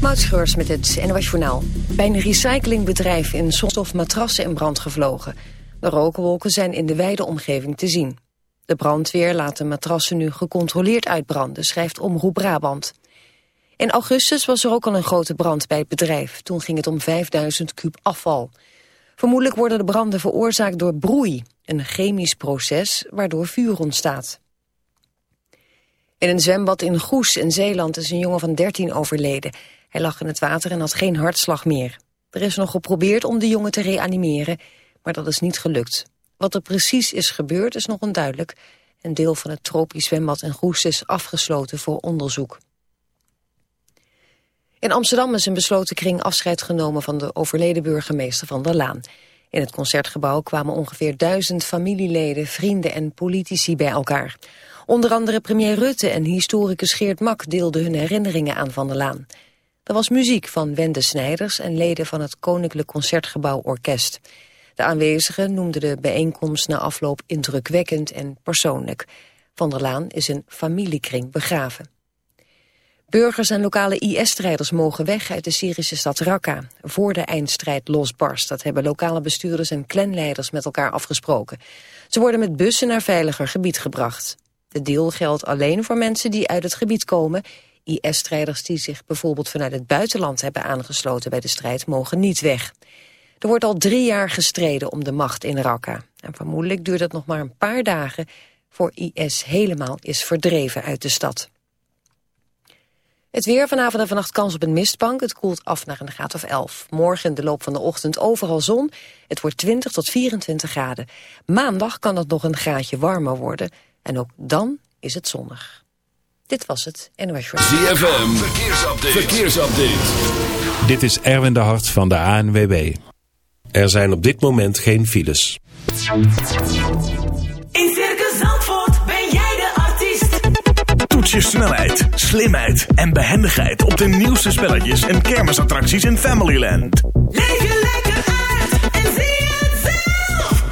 Moutschreurs met het NOS Journaal. Bij een recyclingbedrijf in Zonstof matrassen in brand gevlogen. De rookwolken zijn in de wijde omgeving te zien. De brandweer laat de matrassen nu gecontroleerd uitbranden, schrijft Omroep Brabant. In augustus was er ook al een grote brand bij het bedrijf. Toen ging het om 5000 kub afval. Vermoedelijk worden de branden veroorzaakt door broei, een chemisch proces waardoor vuur ontstaat. In een zwembad in Goes in Zeeland is een jongen van 13 overleden. Hij lag in het water en had geen hartslag meer. Er is nog geprobeerd om de jongen te reanimeren, maar dat is niet gelukt. Wat er precies is gebeurd is nog onduidelijk. Een deel van het tropisch zwembad in Goes is afgesloten voor onderzoek. In Amsterdam is een besloten kring afscheid genomen van de overleden burgemeester van der Laan. In het Concertgebouw kwamen ongeveer duizend familieleden, vrienden en politici bij elkaar. Onder andere premier Rutte en historicus Geert Mak deelden hun herinneringen aan Van der Laan. Er was muziek van Wende Snijders en leden van het Koninklijk Concertgebouw Orkest. De aanwezigen noemden de bijeenkomst na afloop indrukwekkend en persoonlijk. Van der Laan is een familiekring begraven. Burgers en lokale IS-strijders mogen weg uit de Syrische stad Raqqa... voor de eindstrijd losbarst. Dat hebben lokale bestuurders en clanleiders met elkaar afgesproken. Ze worden met bussen naar veiliger gebied gebracht. De deal geldt alleen voor mensen die uit het gebied komen. IS-strijders die zich bijvoorbeeld vanuit het buitenland hebben aangesloten bij de strijd mogen niet weg. Er wordt al drie jaar gestreden om de macht in Raqqa. En vermoedelijk duurt het nog maar een paar dagen voor IS helemaal is verdreven uit de stad. Het weer vanavond en vannacht kans op een mistbank. Het koelt af naar een graad of 11. Morgen in de loop van de ochtend overal zon. Het wordt 20 tot 24 graden. Maandag kan het nog een graadje warmer worden. En ook dan is het zonnig. Dit was het NOS ZFM, verkeersupdate. verkeersupdate. Dit is Erwin de Hart van de ANWB. Er zijn op dit moment geen files. In Circus Zandvoort ben jij de artiest. Toets je snelheid, slimheid en behendigheid op de nieuwste spelletjes en kermisattracties in Familyland.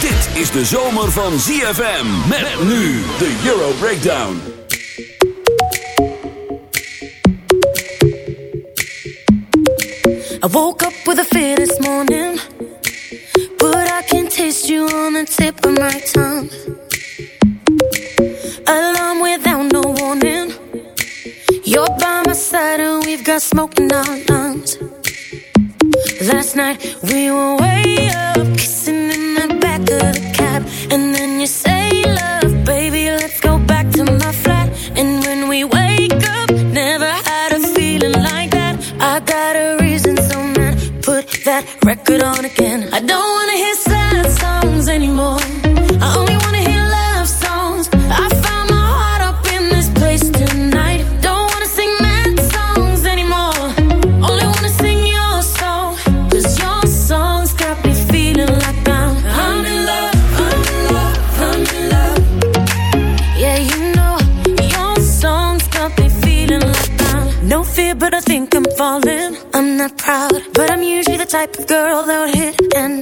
Dit is de zomer van ZFM. Met nu de Euro Breakdown. I woke up with a fear this morning, but I can taste you on the tip of my tongue. Alarm without no warning. You're by my side and we've got smoke in our lungs. Last night we were way up, the back of the cab, and then you say, type of girl that would hit and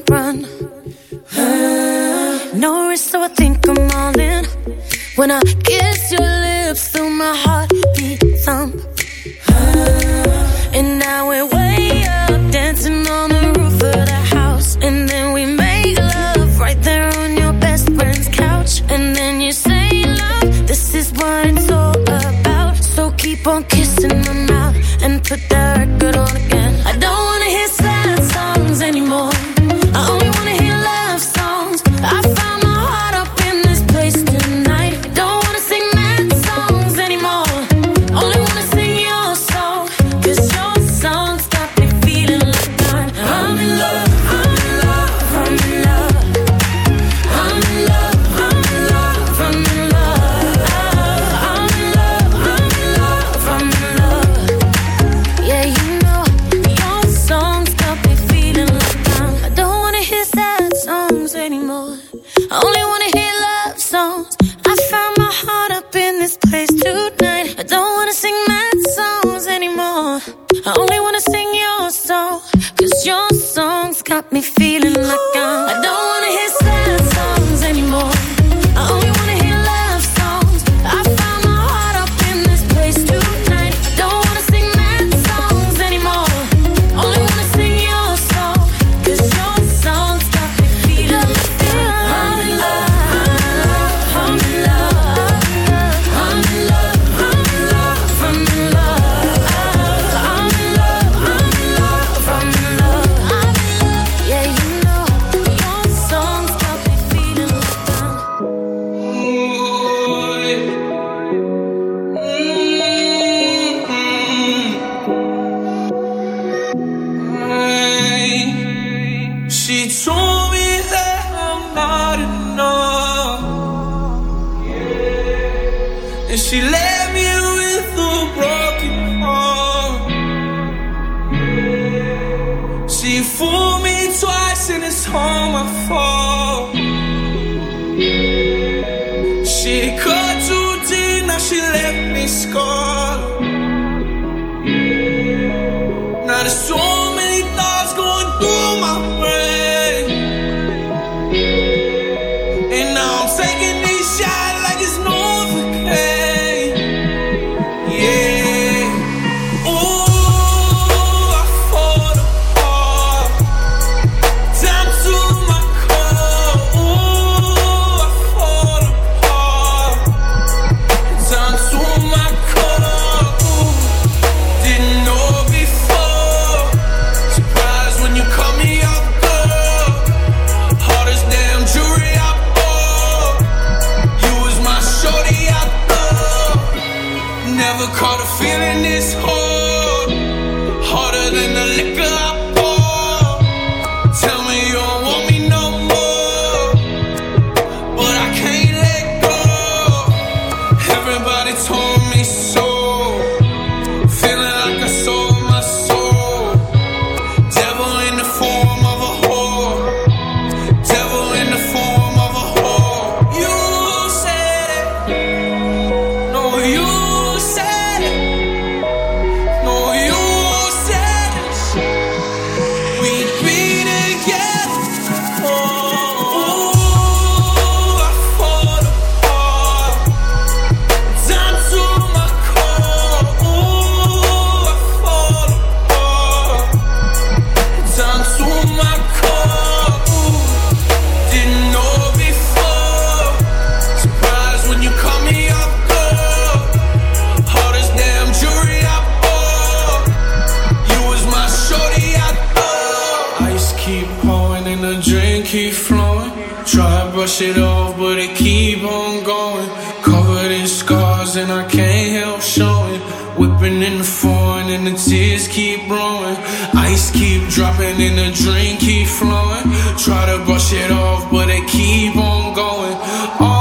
of these scars and I can't help showing. Whipping in the foreign and the tears keep rolling. Ice keep dropping and the drink keep flowing. Try to brush it off, but it keep on going. All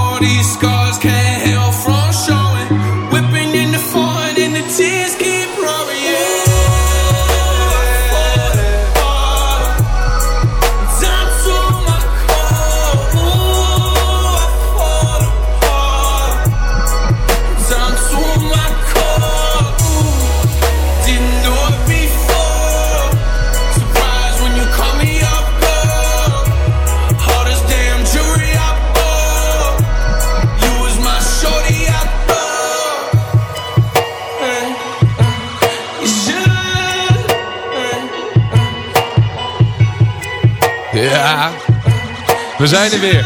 we zijn er weer.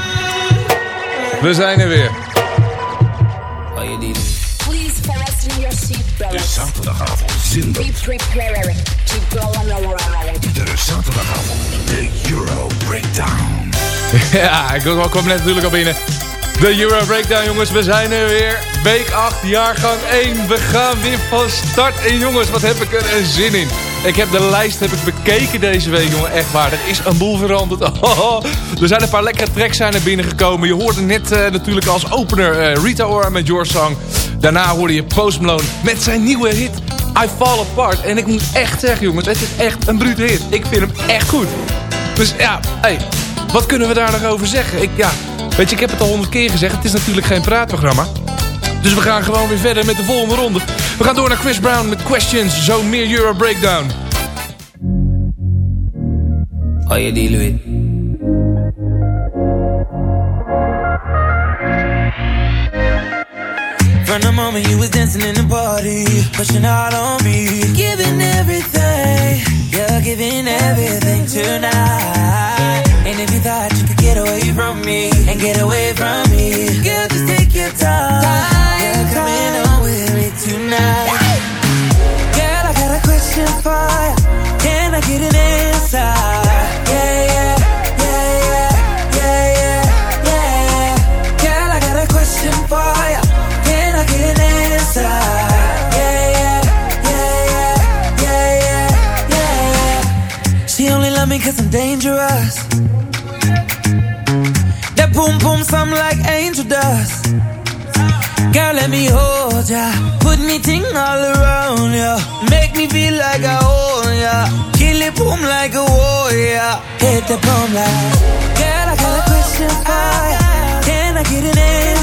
We zijn er weer. Please fasten your seatbelts. De zaterdagavond Zinder. Be prepared to go on a ride. De zaterdagavond. De Euro Breakdown. Ja, ik kwam kwam net natuurlijk al binnen. De Euro Breakdown, jongens. We zijn er weer. Week 8, jaargang 1. We gaan weer van start. En jongens, wat heb ik er een zin in. Ik heb de lijst heb ik bekeken deze week, jongen. Echt waar, er is een boel veranderd. Oh, er zijn een paar lekkere tracks zijn er binnengekomen. Je hoorde net eh, natuurlijk als opener eh, Rita Ora met Your Song. Daarna hoorde je Post Malone met zijn nieuwe hit I Fall Apart. En ik moet echt zeggen, jongens, het is echt een brute hit. Ik vind hem echt goed. Dus ja, hey, wat kunnen we daar nog over zeggen? Ik, ja, weet je, ik heb het al honderd keer gezegd. Het is natuurlijk geen praatprogramma. Dus we gaan gewoon weer verder met de volgende ronde. We gaan door naar Chris Brown met Questions. Zo meer Euro Breakdown. Oh, you deal with. From the moment you was dancing in the party, pushing out on me, giving everything, you're giving everything tonight. And if you thought you could get away from me and get away from me, Yeah, yeah, yeah, yeah, yeah, yeah, yeah. Girl, I got a question for you. Can I get an answer? Yeah, yeah, yeah, yeah, yeah, yeah, yeah. She only love me cause I'm dangerous. That boom boom sound like angel dust. Girl, let me hold ya. Put me ting all around ya. Make me feel like I own ya. Boom like a warrior. Hit the boom like. Girl, I got a question for ya. Can I get an answer?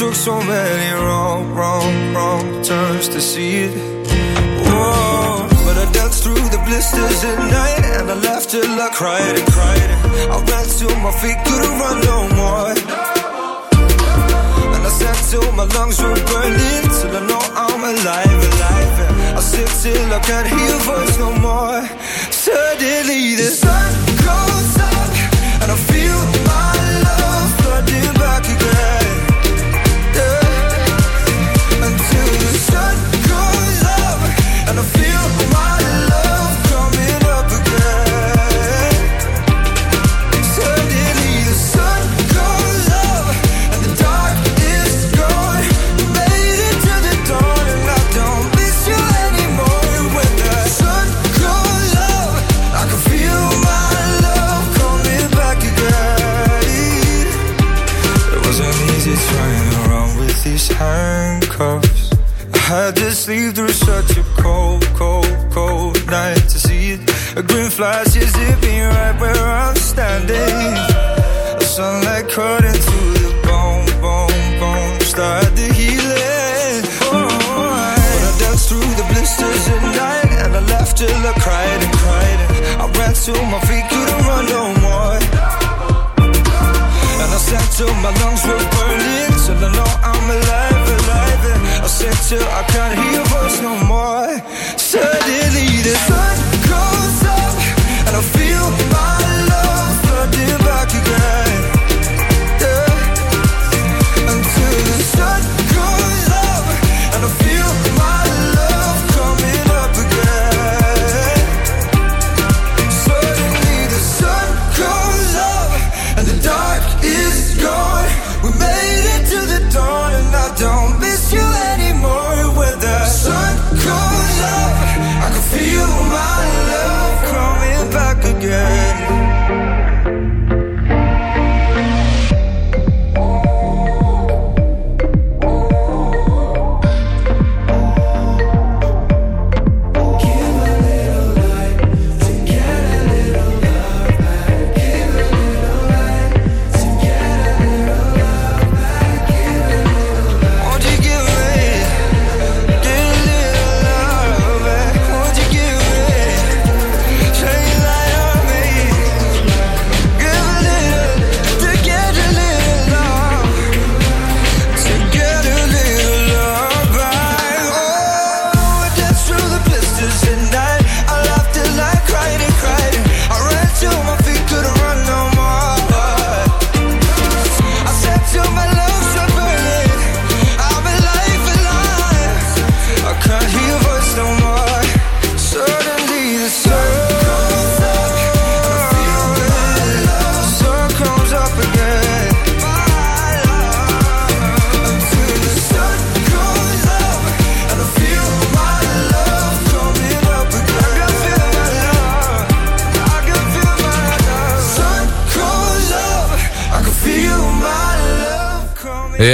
took so many wrong, wrong, wrong turns to see it. Whoa, but I danced through the blisters at night and I laughed till I cried and cried. I ran till my feet couldn't run no more. And I sat till my lungs were burning till I know I'm alive, alive. I sit till I can't hear a voice no more. Suddenly the sun goes up and I feel my love flooding back again. A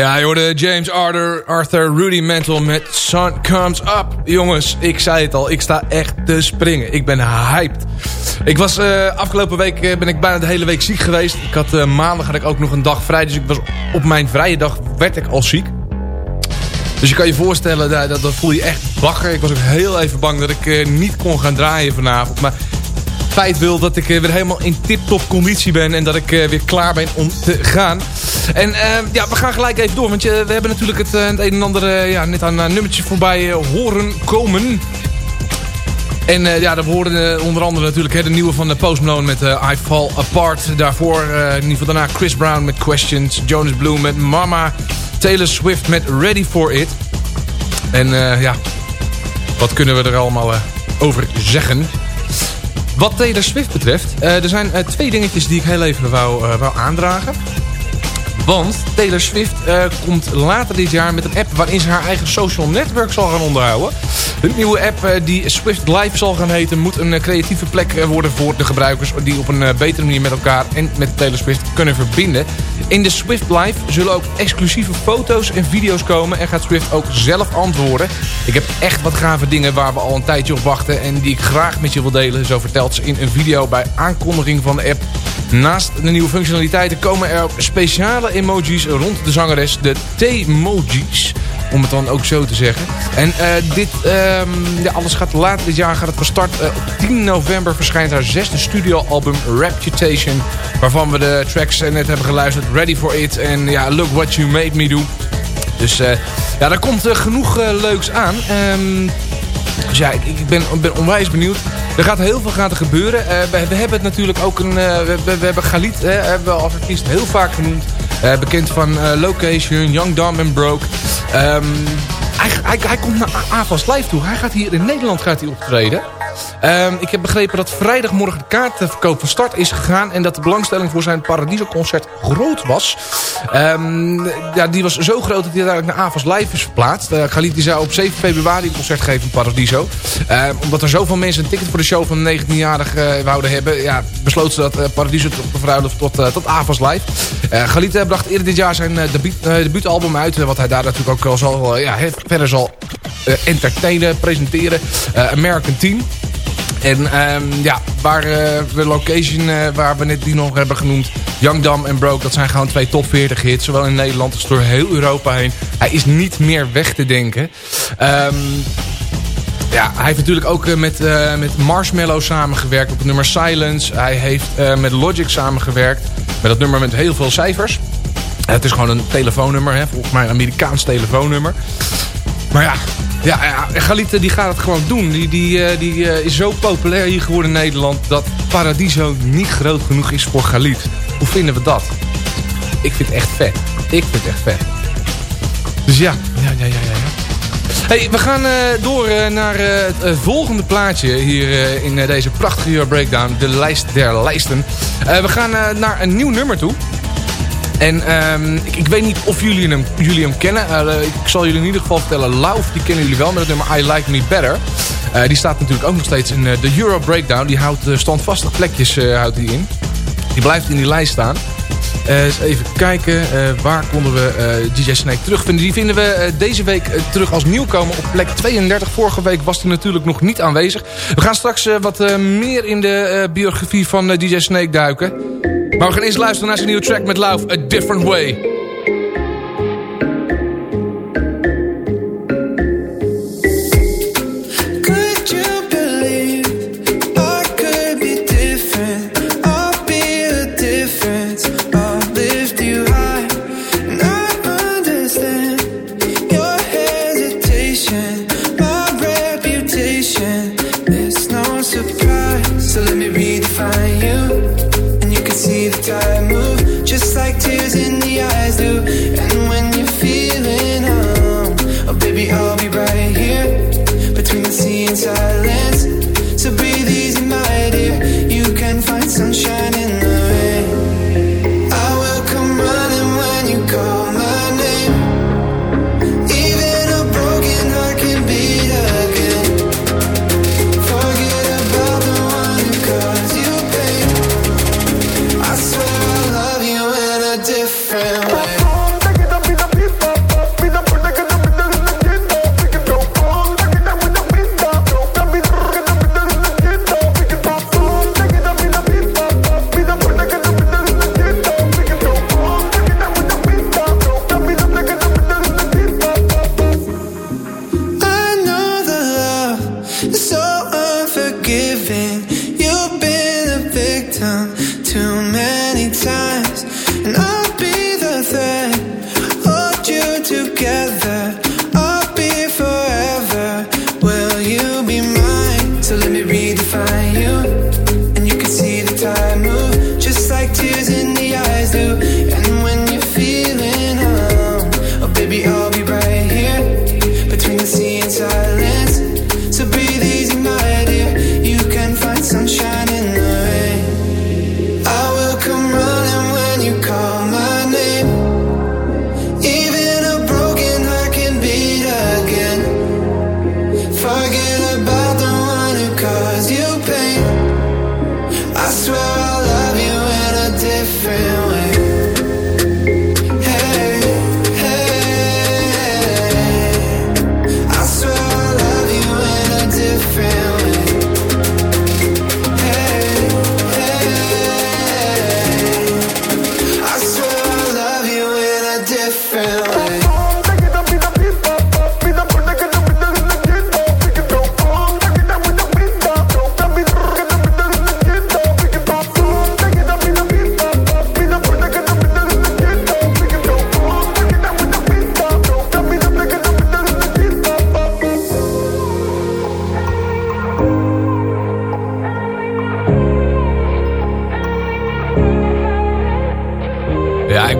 Ja, je hoorde James Arthur, Arthur Rudy Mantle met Sun Comes Up. Jongens, ik zei het al, ik sta echt te springen. Ik ben hyped. Ik was eh, afgelopen week eh, ben ik bijna de hele week ziek geweest. Ik had eh, maandag had ik ook nog een dag vrij, dus ik was op mijn vrije dag werd ik al ziek. Dus je kan je voorstellen, dat, dat, voel je echt wakker. Ik was ook heel even bang dat ik niet kon gaan draaien vanavond. Maar feit wil dat ik weer helemaal in tip-top conditie ben. En dat ik weer klaar ben om te gaan. En eh, ja, we gaan gelijk even door. Want je, we hebben natuurlijk het, eh, het een en ander eh, ja, net aan een nummertje voorbij horen komen. En eh, ja, daar horen onder andere natuurlijk hè, de nieuwe van de Post Malone met I Fall Apart. Daarvoor in ieder geval daarna Chris Brown met Questions. Jonas Blue met Mama. Taylor Swift met Ready For It. En ja, wat kunnen we er allemaal over zeggen? Wat Taylor Swift betreft, er zijn twee dingetjes die ik heel even wou, wou aandragen. Want Taylor Swift eh, komt later dit jaar met een app waarin ze haar eigen social network zal gaan onderhouden. De nieuwe app eh, die Swift Live zal gaan heten moet een eh, creatieve plek worden voor de gebruikers die op een betere manier met elkaar en met Taylor Swift kunnen verbinden. In de Swift Live zullen ook exclusieve foto's en video's komen en gaat Swift ook zelf antwoorden. Ik heb echt wat gave dingen waar we al een tijdje op wachten en die ik graag met je wil delen. Zo vertelt ze in een video bij aankondiging van de app. Naast de nieuwe functionaliteiten komen er speciale emojis rond de zangeres, de T-emojis. Om het dan ook zo te zeggen. En eh, dit, ehm, ja, alles gaat later dit jaar gaat het van start. Eh, op 10 november verschijnt haar zesde studioalbum Reputation. Waarvan we de tracks eh, net hebben geluisterd. Ready for It en ja, Look What You Made Me Do. Dus eh, ja, daar komt genoeg leuks aan. Ehm, dus ja, ik, ik ben, ben onwijs benieuwd. Er gaat heel veel gaat er gebeuren. Eh, we, hebben het natuurlijk ook een... eh, we, we, hebben Galit, hè, hebben we als artiest heel vaak genoemd. Eh, bekend van Location, Young, Dumb and Broke. Ehm, hij, hij, hij komt naar AFAS Live toe. Hij gaat hier in Nederland gaat hij optreden. Ehm, ik heb begrepen dat vrijdagmorgen de kaartverkoop van start is gegaan... en dat de belangstelling voor zijn Paradiso-concert groot was. Ehm, ja, die was zo groot dat hij uiteindelijk naar AFAS Live is verplaatst. Uh, die zou op 7 februari een concert geven in Paradiso. Ehm, omdat er zoveel mensen een ticket voor de show van een 19-jarig eh, hebben... Ja, besloot ze dat eh, Paradiso te verruilen tot, tot AFAS Live. Galit bracht eerder dit jaar zijn debuut, debuutalbum uit... wat hij daar natuurlijk ook al zal, verder zal entertainen, presenteren. American Team. En ehm, ja, waar eh, de location eh, waar we net die nog hebben genoemd... Young Dam en Broke, dat zijn gewoon twee top 40 hits. Zowel in Nederland als door heel Europa heen. Hij is niet meer weg te denken. Ehm, ja, hij heeft natuurlijk ook eh, met, met Marshmallow samengewerkt op het nummer Silence. Hij heeft met Logic samengewerkt. Met dat nummer met heel veel cijfers. Het is gewoon een telefoonnummer, hè, volgens mij een Amerikaans telefoonnummer. Maar ja, ja, ja Galit die gaat het gewoon doen. Die, die, eh, die eh, is zo populair hier geworden in Nederland... dat Paradiso niet groot genoeg is voor Galit. Hoe vinden we dat? Ik vind het echt vet. Ik vind het echt vet. Dus ja, ja, ja, ja, ja. ja. Hey, we gaan eh, door naar het volgende plaatje hier in deze prachtige Breakdown. De lijst der lijsten. We gaan naar een nieuw nummer toe. En ehm, ik, ik weet niet of jullie hem, jullie hem kennen. Eh, ik zal jullie in ieder geval vertellen. Lauf, die kennen jullie wel met het nummer I Like Me Better. Eh, die staat natuurlijk ook nog steeds in eh, de Euro Breakdown. Die houdt standvastig plekjes houdt die in. Die blijft in die lijst staan. Eens even kijken, waar konden we DJ Snake terugvinden? Die vinden we deze week terug als nieuwkomer op plek 32. Vorige week was hij natuurlijk nog niet aanwezig. We gaan straks wat meer in de biografie van DJ Snake duiken. Maar we gaan eerst luisteren naar zijn nieuwe track met Lauf, A Different Way.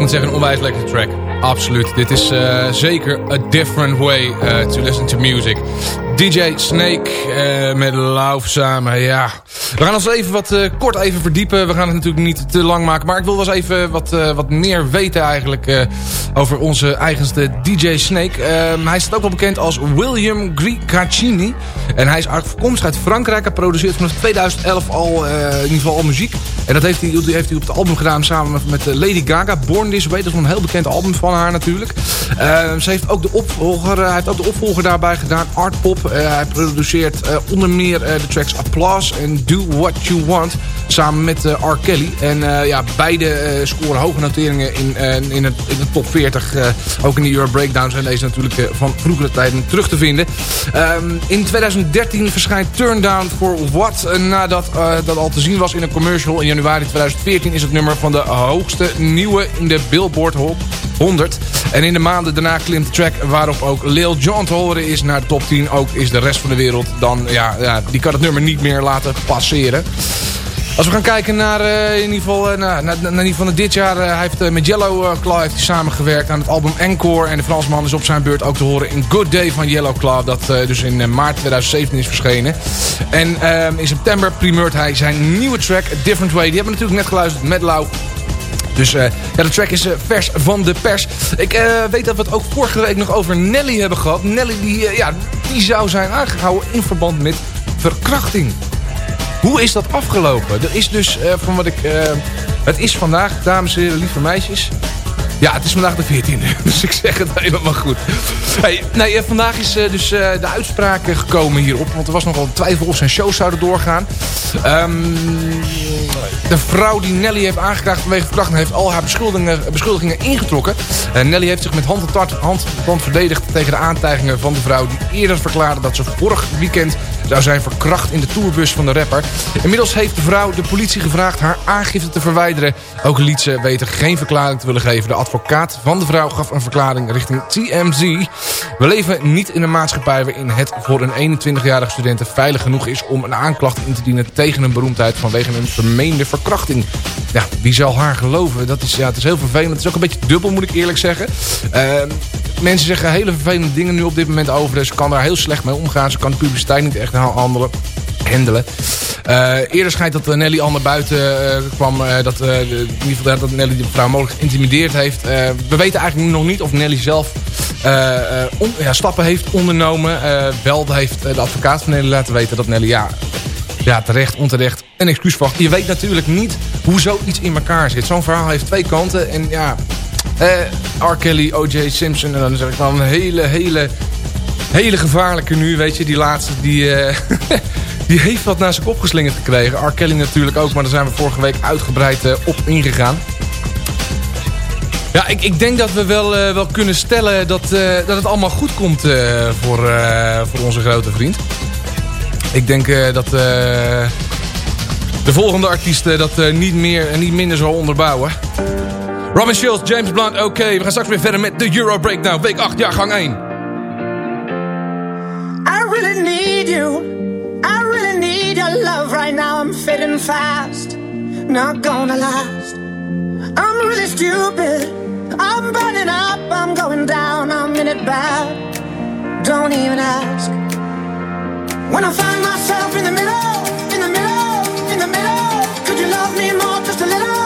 Moet zeggen, een onwijs lekkere track. Absoluut. Dit is eh, zeker a different way eh, to listen to music. DJ Snake eh, met Lauf samen, ja. We gaan ons even wat kort even verdiepen. We gaan het natuurlijk niet te lang maken. Maar ik wil wel eens even wat, wat meer weten eigenlijk over onze eigenste DJ Snake. Ehm, hij staat ook wel bekend als William Gricaccini. En hij is afkomstig uit Frankrijk. Hij produceert vanaf 2011 al, in ieder geval al muziek. En dat heeft hij, heeft hij op het album gedaan samen met, eh, Lady Gaga. Born This Way, dat is een heel bekend album van haar natuurlijk. Eh, ze heeft ook de opvolger, hij heeft ook de opvolger daarbij gedaan, Art Pop. hij produceert onder meer de tracks Applause en Do What You Want. Samen met R. Kelly. En ja, beide scoren hoge noteringen in, in, het, in de top 40. ook in de Euro Breakdown zijn deze natuurlijk van vroegere tijden terug te vinden. Ehm, in 2013 verschijnt Turn Down for What. nadat dat al te zien was in een commercial in januari 2014 is het nummer van de hoogste nieuwe in de Billboard 100. En in de maanden daarna klimt de track waarop ook Lil Jon te horen is naar de top 10. Ook is de rest van de wereld dan, ja, ja die kan het nummer niet meer laten passeren. Als we gaan kijken naar, uh, in ieder geval, naar, naar, naar, van dit jaar. Uh, hij heeft met Yellow Claw heeft hij samengewerkt aan het album Encore. En de Fransman is op zijn beurt ook te horen in Good Day van Yellow Claw. Dat dus in maart 2017 is verschenen. En ehm, in september primeurt hij zijn nieuwe track Different Way. Die hebben we natuurlijk net geluisterd met Lau. Dus ja, de track is vers van de pers. Ik weet dat we het ook vorige week nog over Nelly hebben gehad. Nelly die, ja, die zou zijn aangehouden in verband met verkrachting. Hoe is dat afgelopen? Er is dus, uh, van wat ik... Uh, het is vandaag, dames en heren, lieve meisjes... Ja, het is vandaag de 14e, dus ik zeg het helemaal goed. Nee, eh, vandaag is dus de uitspraak gekomen hierop. Want er was nogal twijfel of zijn shows zouden doorgaan. Um, de vrouw die Nelly heeft aangeklaagd vanwege verkrachting... heeft al haar beschuldigingen, beschuldigingen ingetrokken. Uh, Nelly heeft zich met hand en tand, hand, verdedigd tegen de aantijgingen van de vrouw... die eerder verklaarde dat ze vorig weekend zou zijn verkracht in de tourbus van de rapper. Inmiddels heeft de vrouw de politie gevraagd haar aangifte te verwijderen. Ook liet ze weten geen verklaring te willen geven. De advocaat van de vrouw gaf een verklaring richting TMZ. We leven niet in een maatschappij waarin het voor een 21-jarige student veilig genoeg is... om een aanklacht in te dienen tegen een beroemdheid vanwege een vermeende verkrachting. Ja, wie zal haar geloven? Dat is, ja, het is heel vervelend. Het is ook een beetje dubbel, moet ik eerlijk zeggen. Uh, mensen zeggen hele vervelende dingen nu op dit moment over. Ze kan daar heel slecht mee omgaan. Ze kan de publiciteit niet echt handelen handelen. Uh, eerder schijnt dat Nelly al naar buiten uh, kwam. Dat, in dat Nelly de vrouw mogelijk geïntimideerd heeft. we weten eigenlijk nog niet of Nelly zelf ja, stappen heeft ondernomen. wel heeft de advocaat van Nelly laten weten dat Nelly ja, ja, terecht, onterecht een excuus wacht. Je weet natuurlijk niet hoe zoiets in elkaar zit. Zo'n verhaal heeft twee kanten. En ja, R. Kelly, O.J. Simpson. En dan zeg ik wel een hele, hele, hele gevaarlijke nu. Weet je, die laatste die... die heeft wat naar zijn kop geslingerd gekregen. R. Kelly natuurlijk ook, maar daar zijn we vorige week uitgebreid uh, op ingegaan. Ja, ik, ik denk dat we wel, uh, wel kunnen stellen dat, uh, dat het allemaal goed komt voor, voor onze grote vriend. Ik denk dat de volgende artiesten dat niet meer en niet minder zal onderbouwen. Robin Schulz, James Blunt, oké. Okay. We gaan straks weer verder met de Euro Breakdown. Week 8, jaargang 1. I really need you. I really need your love right now. I'm fading fast. Not gonna last. I'm really stupid. I'm burning up. I'm going down. I'm in it bad. Don't even ask. When I find myself in the middle, in the middle, in the middle. Could you love me more? Just a little,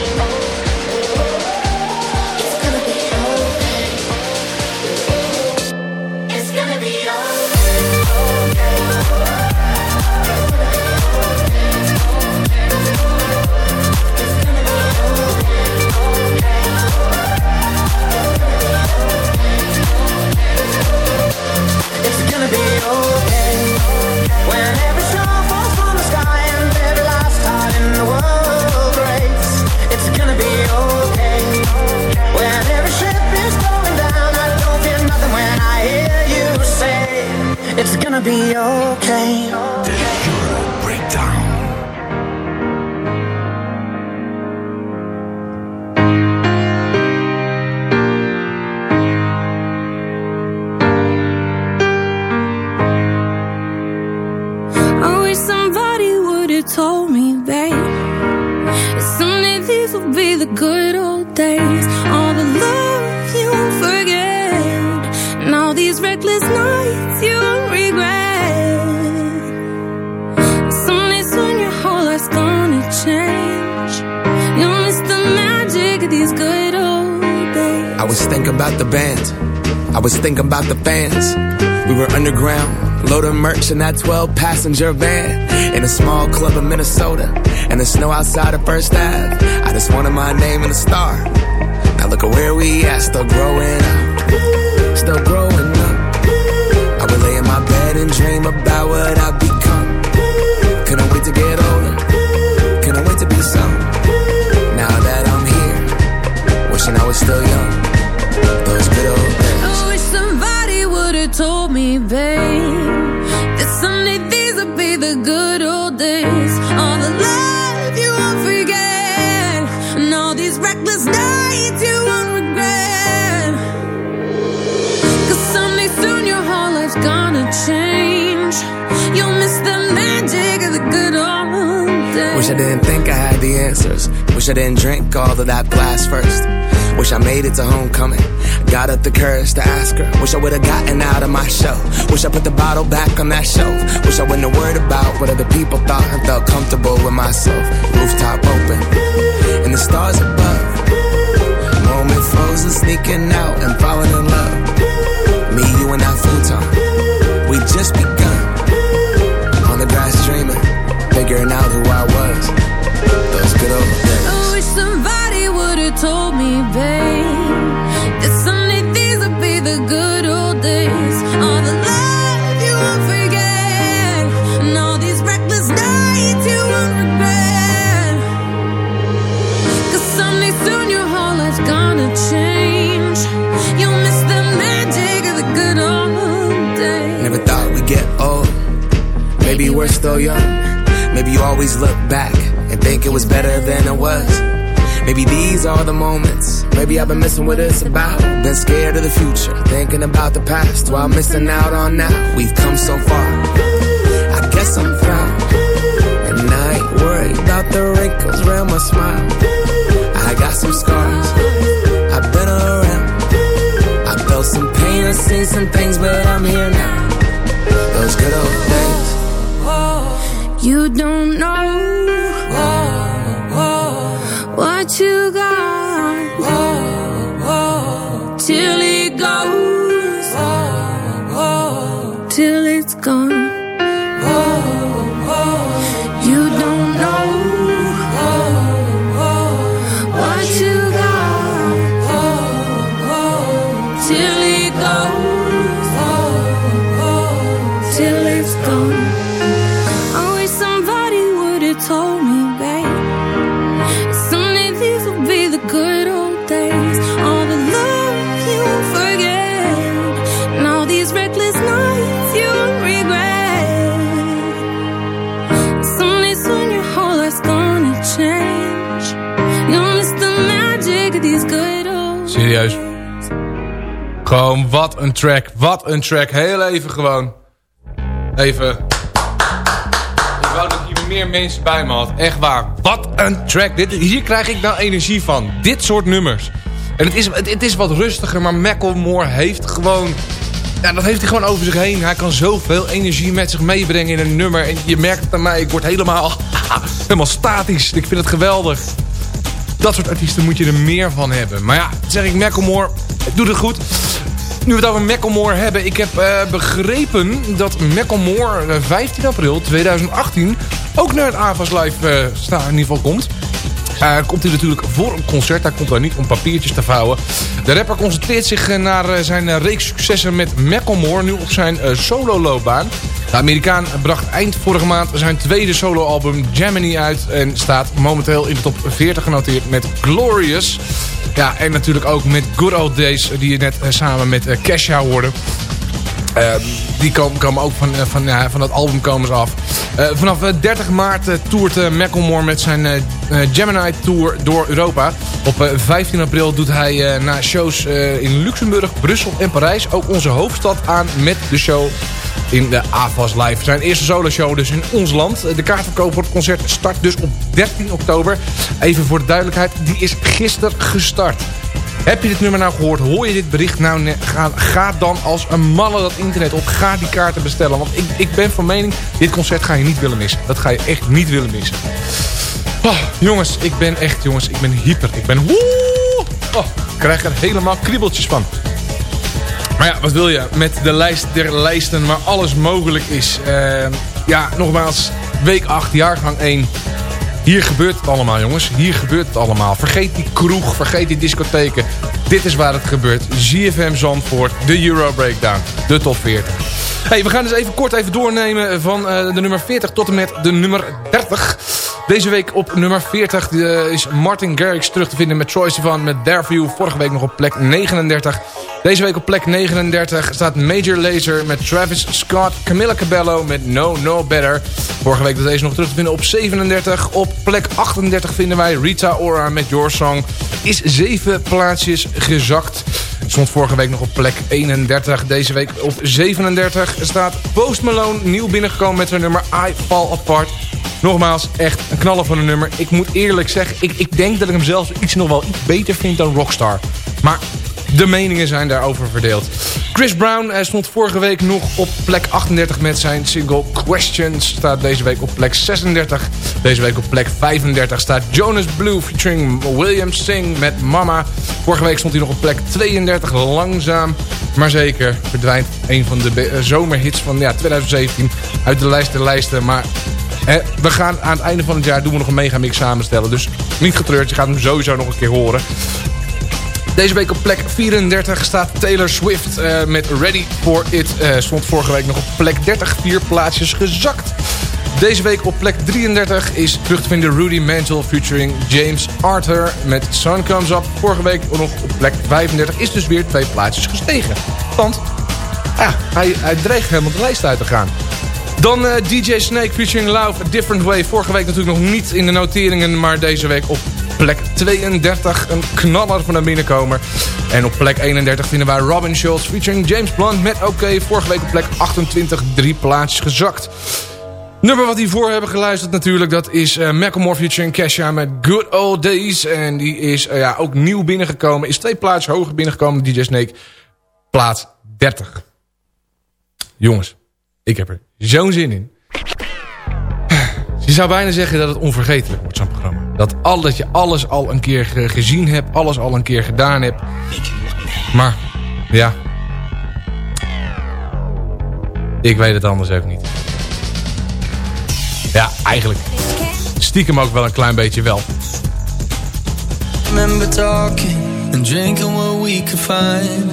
It's gonna be okay. Thinking about the fans. We were underground, loading merch in that 12 passenger van. In a small club in Minnesota, and the snow outside of First Ave. I just wanted my name and a star. Now look at where we at, still growing up. Still growing up. I would lay in my bed and dream about what I'd become. Couldn't wait to get older. Couldn't wait to be some. Now that I'm here, wishing I was still young. Those good old days. Told me, babe, that someday these would be the good old days. All the love you won't forget, and all these reckless nights you won't regret. Cause someday soon your whole life's gonna change. You'll miss the magic of the good old days. Wish I didn't think I had the answers. Wish I didn't drink all of that glass first. Wish I made it to homecoming. Got up the courage to ask her. Wish I would've gotten out of my show. Wish I put the bottle back on that shelf. Wish I wouldn't have worried about what other people thought and felt comfortable with myself. Rooftop open, and the stars above. Moment frozen, sneaking out and falling in love. Me, you, and that futon. We just begun. On the grass dreaming, figuring out who I was. Those good old days. Somebody told me, babe, that someday these would be the good old days. All the love you won't forget, and all these reckless nights you won't regret. Cause someday soon your whole life's gonna change. You'll miss the magic of the good old days. Never thought we'd get old. Maybe we're still young. Maybe you always look back and think it was better than it was. Maybe these are the moments. Maybe I've been missing what it's about. Been scared of the future, thinking about the past while missing out on now. We've come so far. I guess I'm proud. And I ain't worried about the wrinkles around my smile. I got some scars. I've been around. I felt some pain, I've seen some things, but I'm here now. Those good old days. You don't know to God. Gewoon, wat een track. Wat een track. Heel even gewoon. Even. Ik wou dat hier meer mensen bij me had. Echt waar. Wat een track. Dit, hier krijg ik nou energie van. Dit soort nummers. En het is, het, is wat rustiger, maar Macklemore heeft gewoon... Ja, dat heeft hij gewoon over zich heen. Hij kan zoveel energie met zich meebrengen in een nummer. En je merkt het aan mij, ik word helemaal, helemaal statisch. Ik vind het geweldig. Dat soort artiesten moet je er meer van hebben. Maar ja, zeg ik Macklemore, doet het goed. Nu we het over Macklemore hebben. Ik heb eh, begrepen dat Macklemore eh, 15 april 2018 ook naar het AVAS Live eh sta, in ieder geval komt. Eh, komt hij natuurlijk voor een concert. Hij komt daar niet om papiertjes te vouwen. De rapper concentreert zich eh, naar eh, zijn eh, reeks successen met Macklemore. Nu op zijn eh, solo-loopbaan. De Amerikaan bracht eind vorige maand zijn tweede soloalbum Gemini uit. En staat momenteel in de top 40 genoteerd met Glorious. Ja, en natuurlijk ook met Good Old Days. Die je net eh, samen met eh, Kesha hoorde. Eh, die komen, komen ook van, eh, van, ja, van dat album komen ze af. Eh, vanaf eh, 30 maart eh, toert eh, Macklemore met zijn Gemini Tour door Europa. Op eh, 15 april doet hij na shows in Luxemburg, Brussel en Parijs... ook onze hoofdstad aan met de show in de AFAS Live. Zijn eerste soloshow dus in ons land. De kaartverkoop voor het concert start dus op 13 oktober. Even voor de duidelijkheid, die is gisteren gestart. Heb je dit nummer nou gehoord? Hoor je dit bericht nou? Ga, dan als een malle dat internet op. Ga die kaarten bestellen. Want ik, ik ben van mening, dit concert ga je niet willen missen. Dat ga je echt niet willen missen. Oh, jongens, ik ben echt, jongens, ik ben hyper. Ik ben woe! Oh, ik krijg er helemaal kriebeltjes van. Maar ja, wat wil je? Met de lijst der lijsten waar alles mogelijk is. Eh, ja, nogmaals, week 8, jaargang 1. Hier gebeurt het allemaal, jongens. Hier gebeurt het allemaal. Vergeet die kroeg, vergeet die discotheken. Dit is waar het gebeurt. ZFM Zandvoort, de Euro Breakdown, de top 40. We gaan dus even kort even doornemen van eh, de nummer 40 tot en met de nummer 30. Deze week op nummer 40 eh, is Martin Garrix terug te vinden met Troy Sivan met Dareview. Vorige week nog op plek 39. Deze week op plek 39 staat Major Lazer met Travis Scott. Camilla Cabello met No No Better. Vorige week was deze nog terug te vinden op 37. Op plek 38 vinden wij Rita Ora met Your Song. Is zeven plaatsjes gezakt. Stond vorige week nog op plek 31. Deze week op 37 staat Post Malone nieuw binnengekomen met zijn nummer I Fall Apart. Nogmaals, echt een knaller van een nummer. Ik moet eerlijk zeggen, ik, ik denk dat ik hem zelfs iets nog wel iets beter vind dan Rockstar. Maar de meningen zijn daarover verdeeld. Chris Brown stond vorige week nog op plek 38 met zijn single Questions. Staat deze week op plek 36. Deze week op plek 35 staat Jonas Blue featuring William Singh met Mama. Vorige week stond hij nog op plek 32. Langzaam, maar zeker verdwijnt een van de eh, zomerhits van ja, 2017 uit de lijst der lijsten. Maar we gaan aan het einde van het jaar doen we nog een megamix samenstellen. Dus niet getreurd, je gaat hem sowieso nog een keer horen. Deze week op plek 34 staat Taylor Swift eh, met Ready For It. Eh, stond vorige week nog op plek 30, vier plaatsjes gezakt. Deze week op plek 33 is terug Rudy Mantle featuring James Arthur met Sun Comes Up. Vorige week nog op plek 35 is dus weer twee plaatsjes gestegen. Want ja, hij, hij dreigt helemaal de lijst uit te gaan. Dan eh, DJ Snake featuring Love, A Different Way. Vorige week natuurlijk nog niet in de noteringen, maar deze week op plek 32. Een knaller van een binnenkomer. En op plek 31 vinden wij Robin Schulz featuring James Blunt met OK. Vorige week op plek 28, drie plaatsjes gezakt. Nummer wat hiervoor hebben geluisterd natuurlijk, dat is uh, Macklemore featuring Kesha met Good Old Days. En die is eh, ja, ook nieuw binnengekomen, is twee plaatsen hoger binnengekomen, DJ Snake. Plaats 30. Jongens, ik heb er zo'n zin in. Je zou bijna zeggen dat het onvergetelijk wordt, zo'n. Dat, al, dat je alles al een keer ge- gezien hebt, alles al een keer gedaan hebt. Maar, ja. Ik weet het anders ook niet. Ja, eigenlijk. Stiekem ook wel een klein beetje wel. Remember talking and drinking what we could find.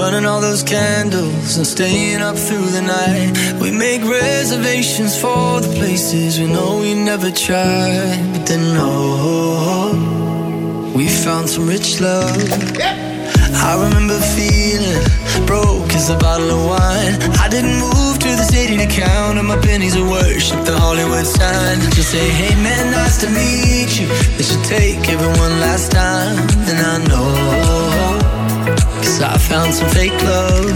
Burning all those candles and staying up through the night. We make reservations for the places we know we never tried. But then, oh, we found some rich love. I remember feeling broke as a bottle of wine. I didn't move to the city to count on my pennies of worship the Hollywood sign. Just say, hey man, nice to meet you. They should take everyone last time. And I know, cause I found some fake love.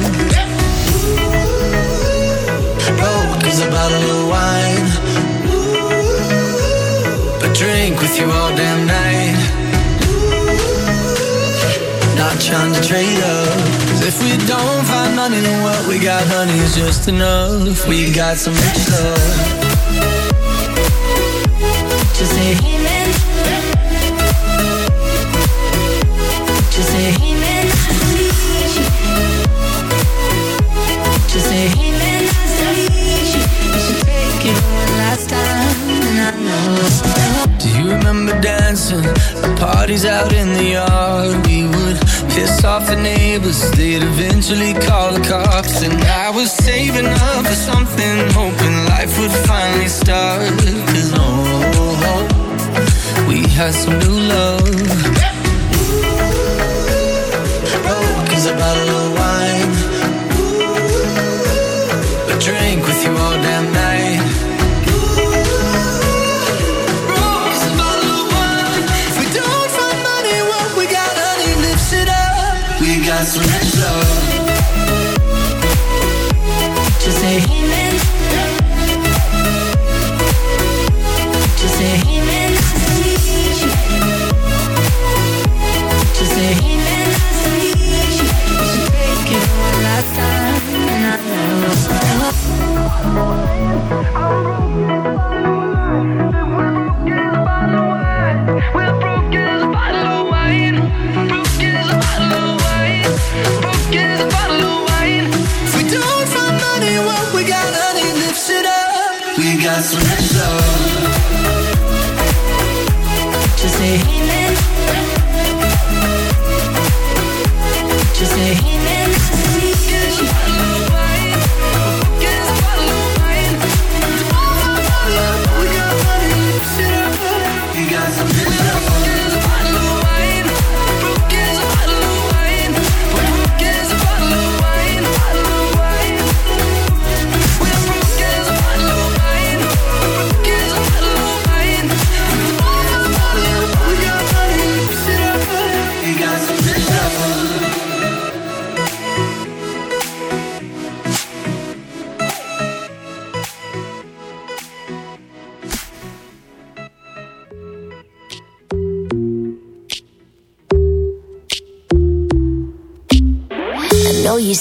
Broke as a bottle of wine. But drink with you all damn night. Not trying to trade up. 'Cause if we don't find money, then what we got, honey, is just enough. We got some rich love. Do you remember dancing at parties out in the yard? We would piss off the neighbors, they'd eventually call the cops. And I was saving up for something, hoping life would finally start. Cause oh, we had some new love. Up. We got some rich love. Just say amen. Just say amen. Just say amen. You should take it one up. We got some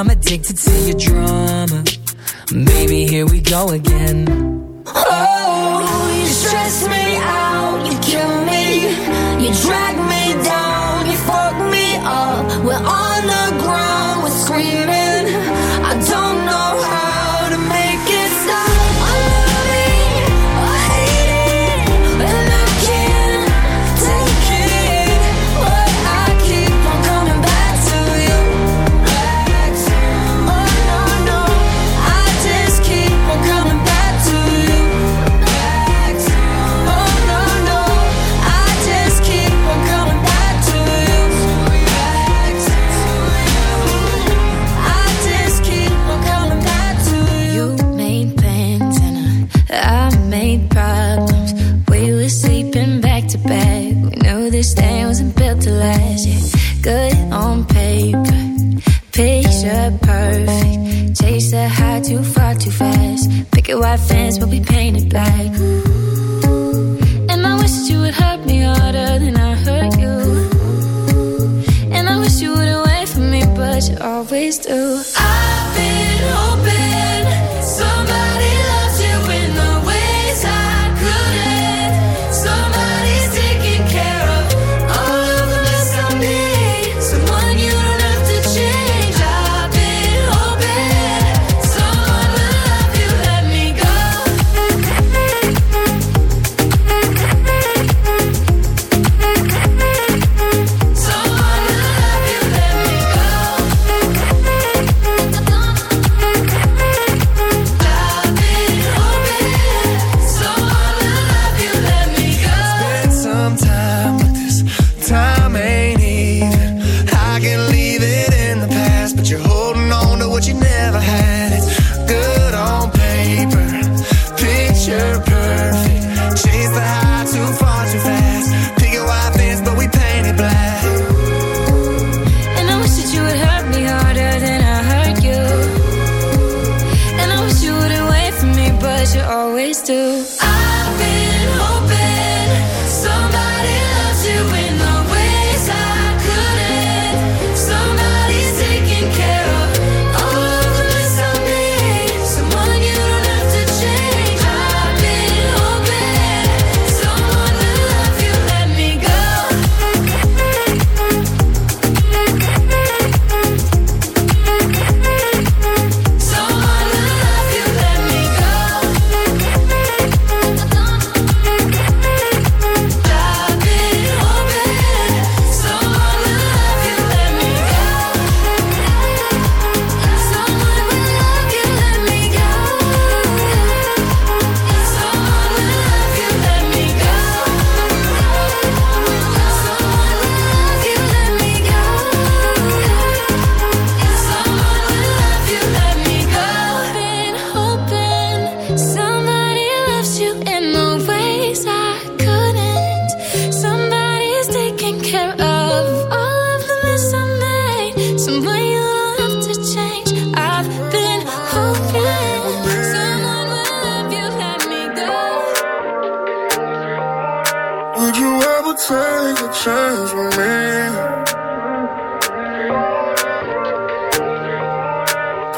I'm addicted to your drama. Baby, here we go again. Oh, you stress me out, you kill me, you drag me down, you fuck me up. We're on chase the high too far too fast. Picket white fence, will be painted black. And I wish you would hurt me harder than I hurt you. And I wish you would away from me, but you always do. I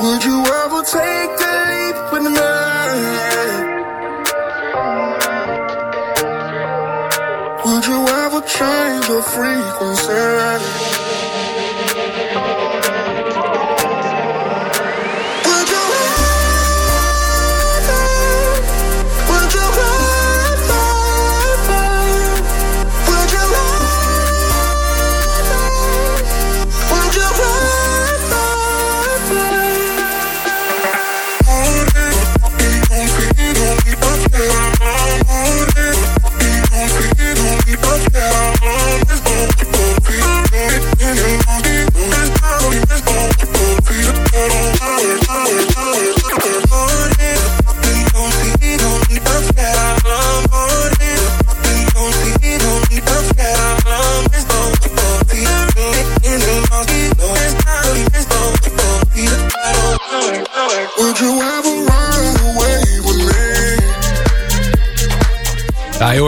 Would you ever take a leap with me? Would you ever change the frequency?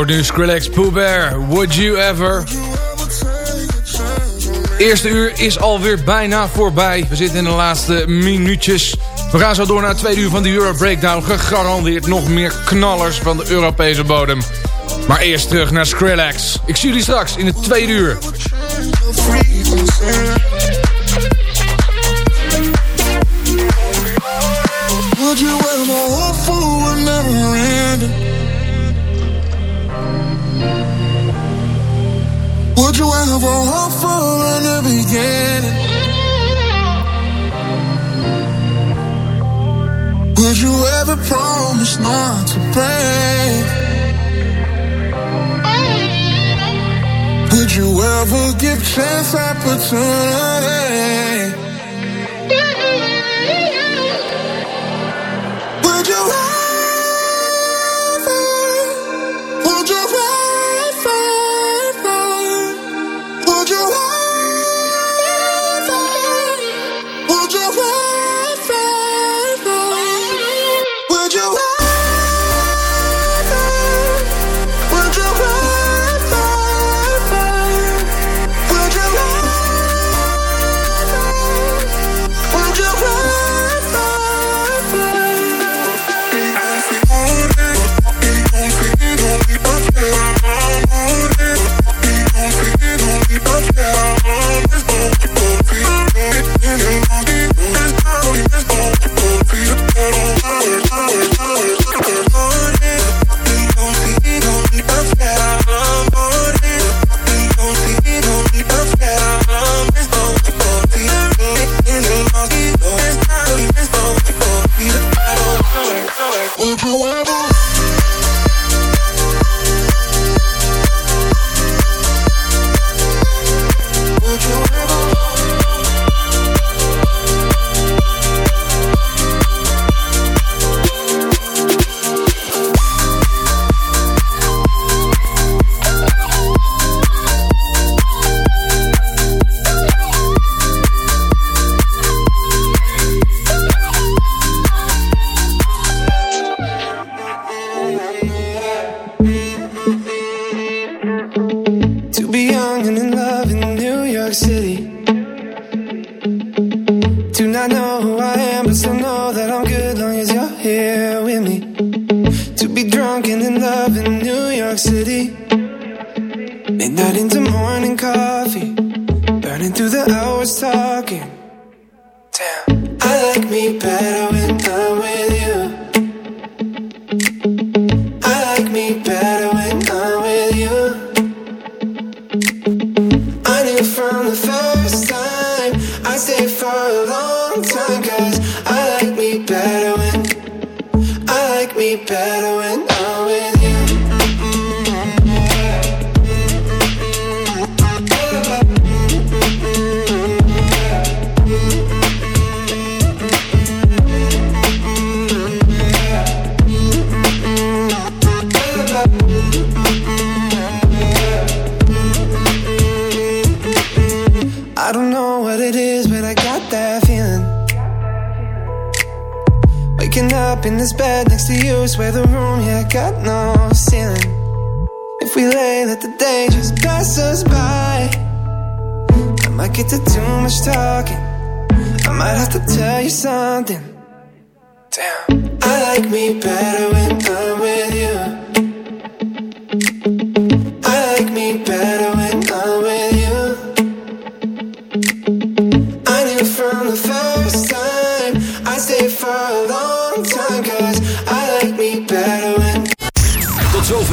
nu Skrillex Pooh Bear, Would You Ever. Eerste uur is alweer bijna voorbij. We zitten in de laatste minuutjes. We gaan zo door naar het tweede uur van de Euro Breakdown. Gegarandeerd nog meer knallers van de Europese bodem. Maar eerst terug naar Skrillex. Ik zie jullie straks in het tweede uur. Would you ever hope for a new beginning? Would you ever promise not to break? Would you ever give chance opportunity? Not know who I am, but still know that I'm good long as you're here with me. To be drunk and in love in New York City. Midnight into morning coffee. Burning through the hours talking. Damn. I like me better when I'm with you. In this bed next to you, swear the room, yeah, got no ceiling. If we lay, let the day just pass us by. I might get to too much talking. I might have to tell you something. Damn. I like me better when I'm with